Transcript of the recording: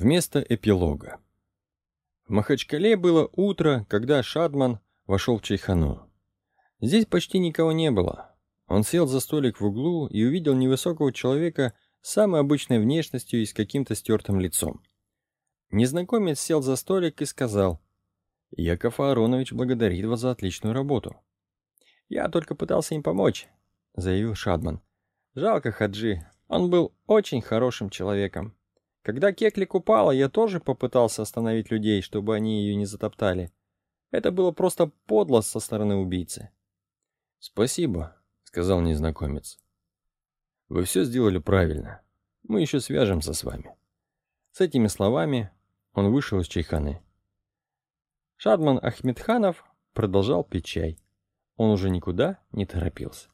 Вместо эпилога. В Махачкале было утро, когда Шадман вошел в чайхану. Здесь почти никого не было. Он сел за столик в углу и увидел невысокого человека с самой обычной внешностью и с каким-то стертым лицом. Незнакомец сел за столик и сказал, «Яков Ааронович благодарит вас за отличную работу». «Я только пытался им помочь», — заявил Шадман. «Жалко Хаджи, он был очень хорошим человеком. Когда Кеклик упала, я тоже попытался остановить людей, чтобы они ее не затоптали. Это было просто подло со стороны убийцы. «Спасибо», — сказал незнакомец. «Вы все сделали правильно. Мы еще свяжемся с вами». С этими словами он вышел из чайханы. Шадман Ахмедханов продолжал пить чай. Он уже никуда не торопился.